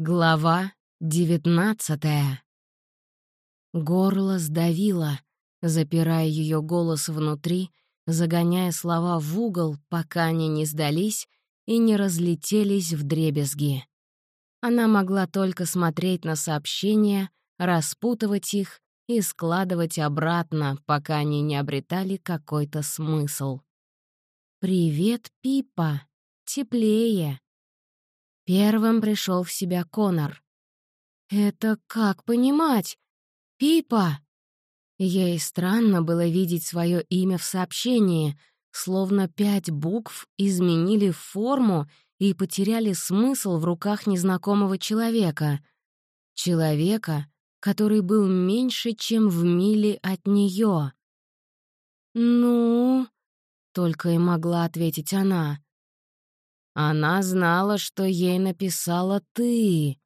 Глава девятнадцатая. Горло сдавило, запирая ее голос внутри, загоняя слова в угол, пока они не сдались и не разлетелись в дребезги. Она могла только смотреть на сообщения, распутывать их и складывать обратно, пока они не обретали какой-то смысл. «Привет, Пипа! Теплее!» Первым пришел в себя Конор. «Это как понимать? Пипа!» Ей странно было видеть свое имя в сообщении, словно пять букв изменили форму и потеряли смысл в руках незнакомого человека. Человека, который был меньше, чем в миле от нее. «Ну...» — только и могла ответить она. Она знала, что ей написала ты.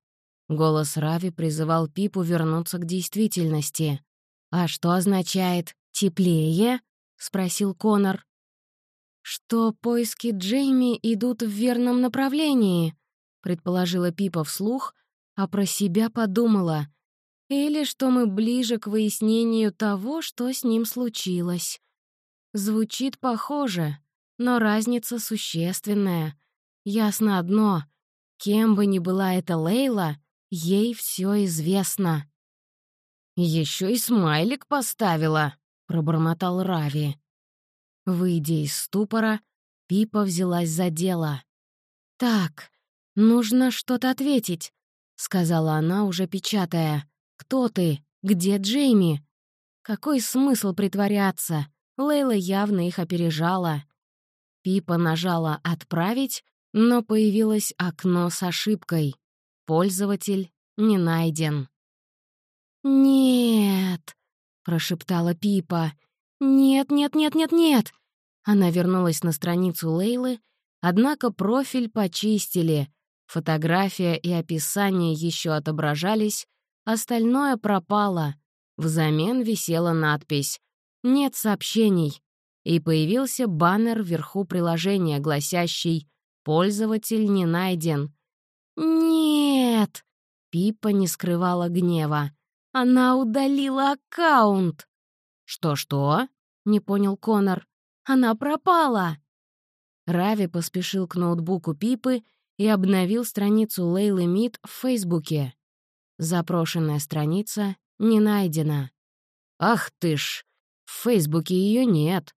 Голос Рави призывал Пипу вернуться к действительности. «А что означает «теплее»?» — спросил Конор. «Что поиски Джейми идут в верном направлении», — предположила Пипа вслух, а про себя подумала. «Или что мы ближе к выяснению того, что с ним случилось». Звучит похоже, но разница существенная. Ясно одно — кем бы ни была эта Лейла, ей все известно. Еще и смайлик поставила», — пробормотал Рави. Выйдя из ступора, Пипа взялась за дело. «Так, нужно что-то ответить», — сказала она, уже печатая. «Кто ты? Где Джейми?» Какой смысл притворяться? Лейла явно их опережала. Пипа нажала «Отправить», но появилось окно с ошибкой. Пользователь не найден. «Нет», — прошептала Пипа. «Нет, нет, нет, нет, нет!» Она вернулась на страницу Лейлы, однако профиль почистили. Фотография и описание еще отображались, остальное пропало. Взамен висела надпись «Нет сообщений», и появился баннер вверху приложения, гласящий Пользователь не найден. «Нет!» — Пипа не скрывала гнева. «Она удалила аккаунт!» «Что-что?» — не понял Конор. «Она пропала!» Рави поспешил к ноутбуку Пипы и обновил страницу Лейлы Мид в Фейсбуке. Запрошенная страница не найдена. «Ах ты ж! В Фейсбуке ее нет!»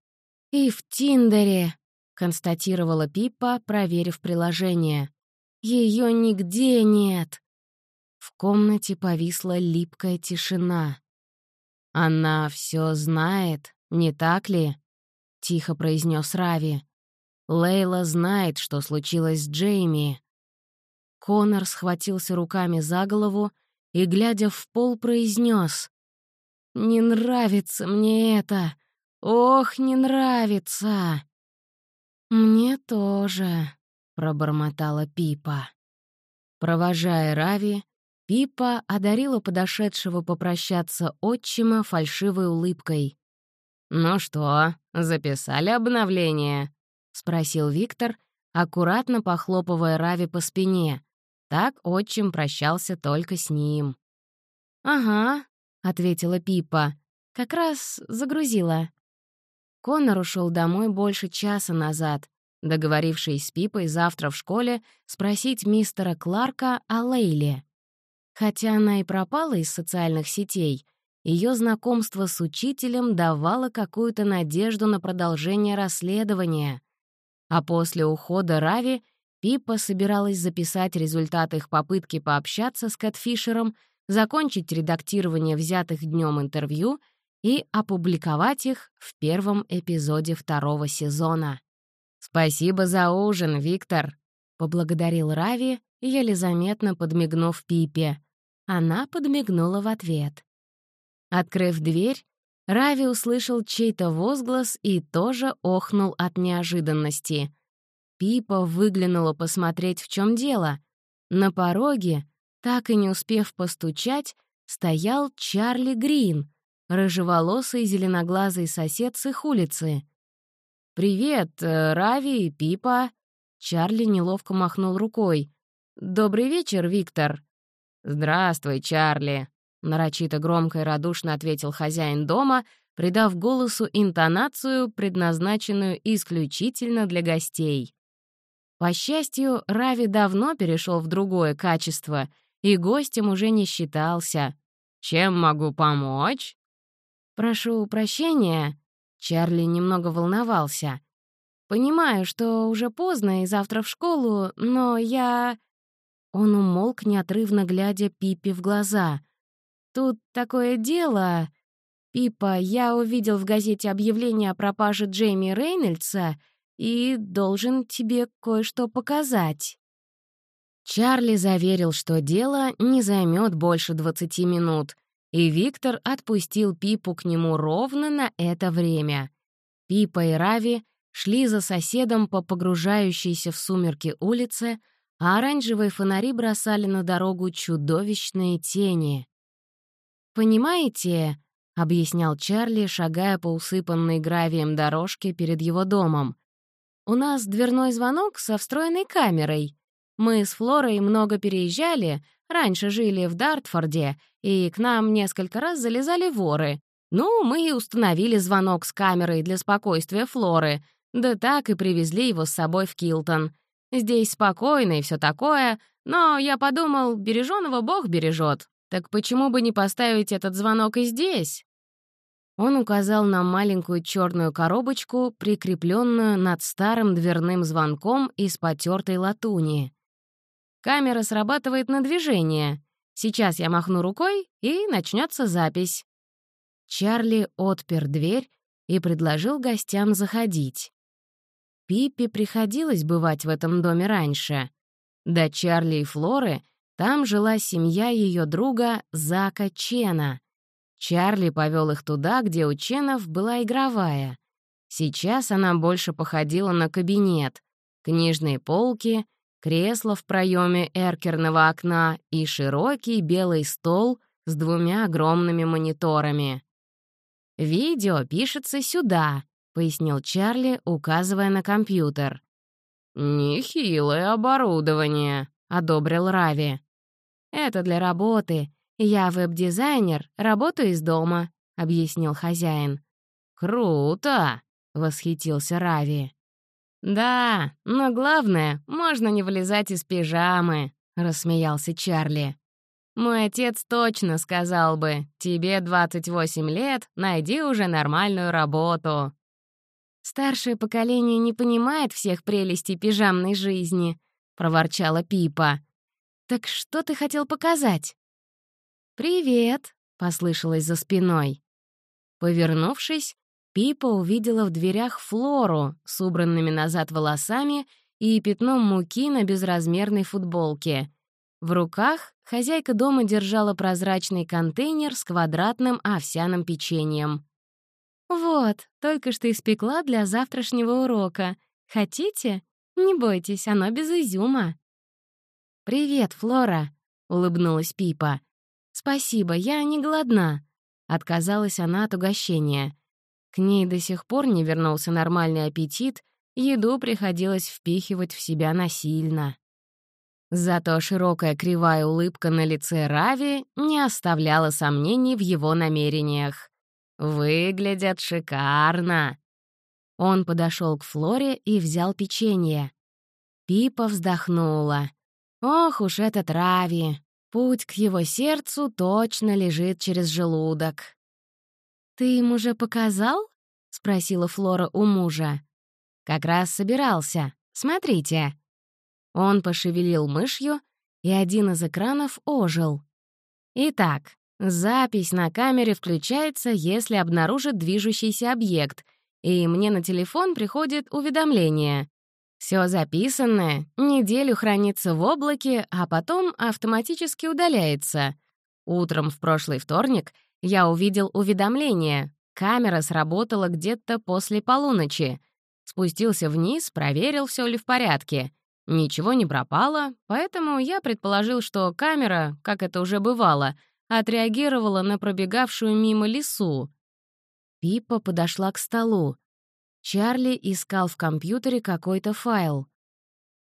«И в Тиндере!» Констатировала Пиппа, проверив приложение. Ее нигде нет. В комнате повисла липкая тишина. Она все знает, не так ли? тихо произнес Рави. Лейла знает, что случилось с Джейми. Конор схватился руками за голову и, глядя в пол, произнес: «Не нравится мне это! Ох, не нравится!» «Мне тоже», — пробормотала Пипа. Провожая Рави, Пипа одарила подошедшего попрощаться отчима фальшивой улыбкой. «Ну что, записали обновление?» — спросил Виктор, аккуратно похлопывая Рави по спине. Так отчим прощался только с ним. «Ага», — ответила Пипа. «Как раз загрузила». Коннор ушел домой больше часа назад, договорившись с Пипой завтра в школе спросить мистера Кларка о Лейле. Хотя она и пропала из социальных сетей, ее знакомство с учителем давало какую-то надежду на продолжение расследования. А после ухода Рави Пипа собиралась записать результат их попытки пообщаться с Кэтфишером, закончить редактирование взятых днем интервью — и опубликовать их в первом эпизоде второго сезона. «Спасибо за ужин, Виктор», — поблагодарил Рави, еле заметно подмигнув Пипе. Она подмигнула в ответ. Открыв дверь, Рави услышал чей-то возглас и тоже охнул от неожиданности. Пипа выглянула посмотреть, в чем дело. На пороге, так и не успев постучать, стоял Чарли Грин, рыжеволосый зеленоглазый сосед с их улицы. «Привет, э, Рави Пипа!» Чарли неловко махнул рукой. «Добрый вечер, Виктор». «Здравствуй, Чарли», — нарочито громко и радушно ответил хозяин дома, придав голосу интонацию, предназначенную исключительно для гостей. По счастью, Рави давно перешел в другое качество и гостем уже не считался. «Чем могу помочь?» «Прошу прощения», — Чарли немного волновался. «Понимаю, что уже поздно и завтра в школу, но я...» Он умолк, неотрывно глядя Пиппи в глаза. «Тут такое дело...» «Пипа, я увидел в газете объявление о пропаже Джейми Рейнольдса и должен тебе кое-что показать». Чарли заверил, что дело не займет больше 20 минут, и Виктор отпустил Пипу к нему ровно на это время. Пипа и Рави шли за соседом по погружающейся в сумерки улице, а оранжевые фонари бросали на дорогу чудовищные тени. «Понимаете, — объяснял Чарли, шагая по усыпанной гравием дорожке перед его домом. «У нас дверной звонок со встроенной камерой. Мы с Флорой много переезжали, раньше жили в Дартфорде, и к нам несколько раз залезали воры. Ну, мы и установили звонок с камерой для спокойствия Флоры, да так и привезли его с собой в Килтон. Здесь спокойно и все такое, но я подумал, береженого Бог бережет. Так почему бы не поставить этот звонок и здесь? Он указал на маленькую черную коробочку, прикрепленную над старым дверным звонком из потертой латуни. Камера срабатывает на движение. Сейчас я махну рукой, и начнется запись. Чарли отпер дверь и предложил гостям заходить. Пиппи приходилось бывать в этом доме раньше. До Чарли и Флоры там жила семья ее друга Зака Чена. Чарли повел их туда, где у Ченов была игровая. Сейчас она больше походила на кабинет. Книжные полки, кресло в проеме эркерного окна и широкий белый стол с двумя огромными мониторами. «Видео пишется сюда», — пояснил Чарли, указывая на компьютер. «Нехилое оборудование», — одобрил Рави. «Это для работы. Я веб-дизайнер, работаю из дома», — объяснил хозяин. «Круто!» — восхитился Рави. «Да, но главное, можно не вылезать из пижамы», — рассмеялся Чарли. «Мой отец точно сказал бы, тебе 28 лет, найди уже нормальную работу». «Старшее поколение не понимает всех прелестей пижамной жизни», — проворчала Пипа. «Так что ты хотел показать?» «Привет», — послышалось за спиной. Повернувшись, Пипа увидела в дверях Флору с убранными назад волосами и пятном муки на безразмерной футболке. В руках хозяйка дома держала прозрачный контейнер с квадратным овсяным печеньем. «Вот, только что испекла для завтрашнего урока. Хотите? Не бойтесь, оно без изюма». «Привет, Флора», — улыбнулась Пипа. «Спасибо, я не голодна», — отказалась она от угощения. К ней до сих пор не вернулся нормальный аппетит, еду приходилось впихивать в себя насильно. Зато широкая кривая улыбка на лице Рави не оставляла сомнений в его намерениях. «Выглядят шикарно!» Он подошел к Флоре и взял печенье. Пипа вздохнула. Ох уж этот Рави! Путь к его сердцу точно лежит через желудок. «Ты им уже показал?» — спросила Флора у мужа. «Как раз собирался. Смотрите». Он пошевелил мышью, и один из экранов ожил. Итак, запись на камере включается, если обнаружит движущийся объект, и мне на телефон приходит уведомление. Все записанное неделю хранится в облаке, а потом автоматически удаляется. Утром в прошлый вторник я увидел уведомление. Камера сработала где-то после полуночи. Спустился вниз, проверил, все ли в порядке. Ничего не пропало, поэтому я предположил, что камера, как это уже бывало, отреагировала на пробегавшую мимо лесу. Пипа подошла к столу. Чарли искал в компьютере какой-то файл.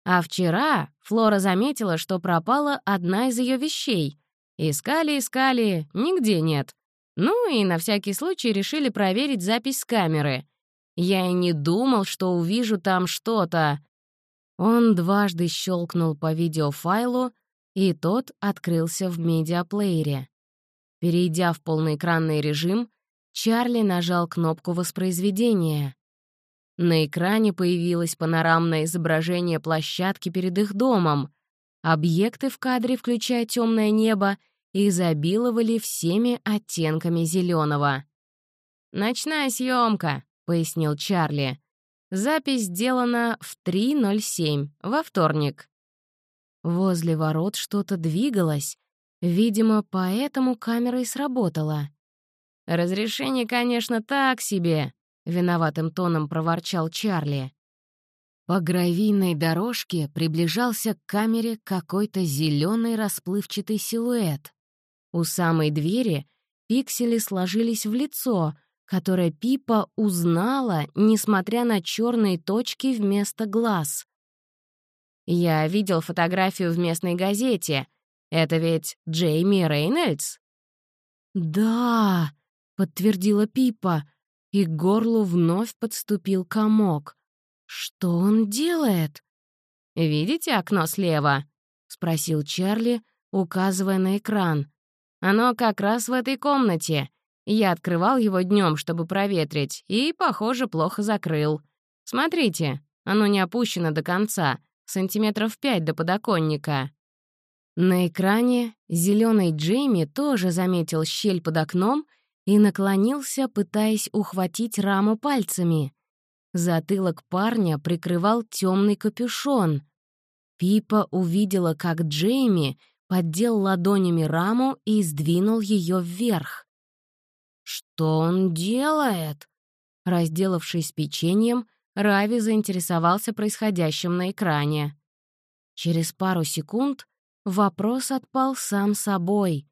А вчера Флора заметила, что пропала одна из ее вещей. Искали, искали, нигде нет. Ну и на всякий случай решили проверить запись с камеры. Я и не думал, что увижу там что-то. Он дважды щелкнул по видеофайлу, и тот открылся в медиаплеере. Перейдя в полноэкранный режим, Чарли нажал кнопку воспроизведения. На экране появилось панорамное изображение площадки перед их домом. Объекты в кадре, включая темное небо, изобиловали всеми оттенками зеленого. «Ночная съемка», — пояснил Чарли. «Запись сделана в 3.07, во вторник». Возле ворот что-то двигалось. Видимо, поэтому камера и сработала. «Разрешение, конечно, так себе», — виноватым тоном проворчал Чарли. По гравийной дорожке приближался к камере какой-то зеленый расплывчатый силуэт. У самой двери пиксели сложились в лицо, которое Пипа узнала, несмотря на черные точки вместо глаз. «Я видел фотографию в местной газете. Это ведь Джейми Рейнольдс?» «Да», — подтвердила Пипа, и к горлу вновь подступил комок. «Что он делает?» «Видите окно слева?» — спросил Чарли, указывая на экран. «Оно как раз в этой комнате. Я открывал его днем, чтобы проветрить, и, похоже, плохо закрыл. Смотрите, оно не опущено до конца, сантиметров пять до подоконника». На экране зеленый Джейми тоже заметил щель под окном и наклонился, пытаясь ухватить раму пальцами. Затылок парня прикрывал темный капюшон. Пипа увидела, как Джейми поддел ладонями раму и сдвинул ее вверх. «Что он делает?» Разделавшись печеньем, Рави заинтересовался происходящим на экране. Через пару секунд вопрос отпал сам собой.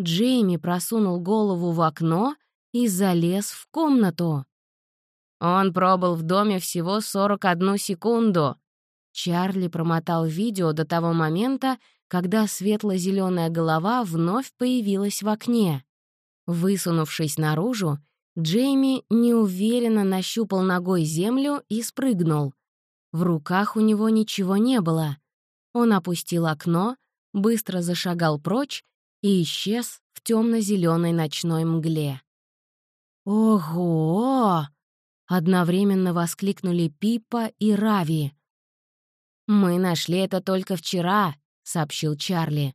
Джейми просунул голову в окно и залез в комнату. Он пробыл в доме всего 41 секунду. Чарли промотал видео до того момента, когда светло-зеленая голова вновь появилась в окне. Высунувшись наружу, Джейми неуверенно нащупал ногой землю и спрыгнул. В руках у него ничего не было. Он опустил окно, быстро зашагал прочь и исчез в темно-зеленой ночной мгле. «Ого!» — одновременно воскликнули Пипа и Рави. «Мы нашли это только вчера», — сообщил Чарли.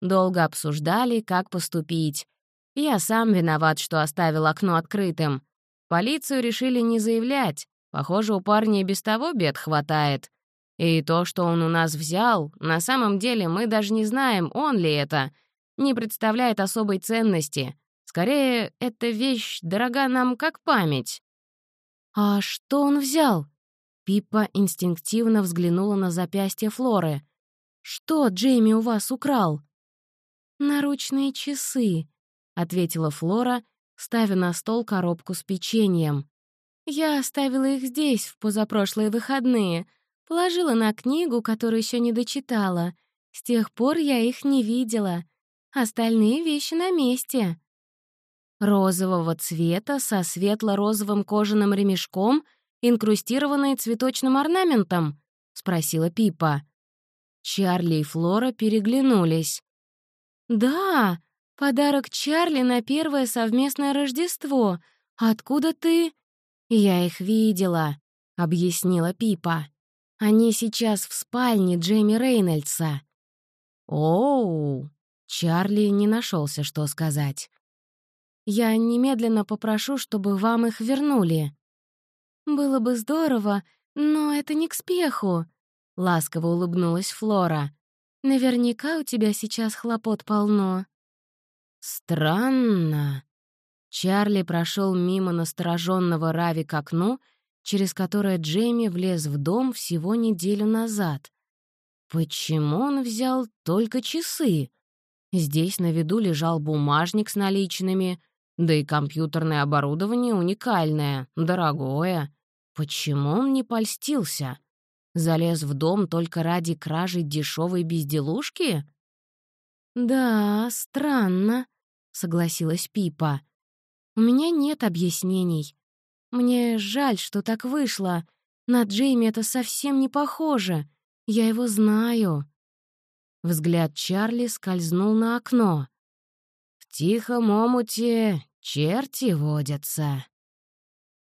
«Долго обсуждали, как поступить. Я сам виноват, что оставил окно открытым. Полицию решили не заявлять. Похоже, у парня и без того бед хватает. И то, что он у нас взял, на самом деле мы даже не знаем, он ли это — не представляет особой ценности. Скорее, эта вещь дорога нам как память». «А что он взял?» Пиппа инстинктивно взглянула на запястье Флоры. «Что Джейми у вас украл?» «Наручные часы», — ответила Флора, ставя на стол коробку с печеньем. «Я оставила их здесь в позапрошлые выходные, положила на книгу, которую еще не дочитала. С тех пор я их не видела. Остальные вещи на месте. Розового цвета со светло-розовым кожаным ремешком, инкрустированные цветочным орнаментом, спросила Пипа. Чарли и Флора переглянулись. «Да, подарок Чарли на первое совместное Рождество. Откуда ты?» «Я их видела», — объяснила Пипа. «Они сейчас в спальне Джейми Рейнольдса». «Оу!» Чарли не нашелся, что сказать. «Я немедленно попрошу, чтобы вам их вернули». «Было бы здорово, но это не к спеху», — ласково улыбнулась Флора. «Наверняка у тебя сейчас хлопот полно». «Странно». Чарли прошел мимо настороженного Рави к окну, через которое Джейми влез в дом всего неделю назад. Почему он взял только часы? Здесь на виду лежал бумажник с наличными, да и компьютерное оборудование уникальное, дорогое. Почему он не польстился? Залез в дом только ради кражи дешевой безделушки? «Да, странно», — согласилась Пипа. «У меня нет объяснений. Мне жаль, что так вышло. На Джейми это совсем не похоже. Я его знаю». Взгляд Чарли скользнул на окно. «В тихом омуте черти водятся».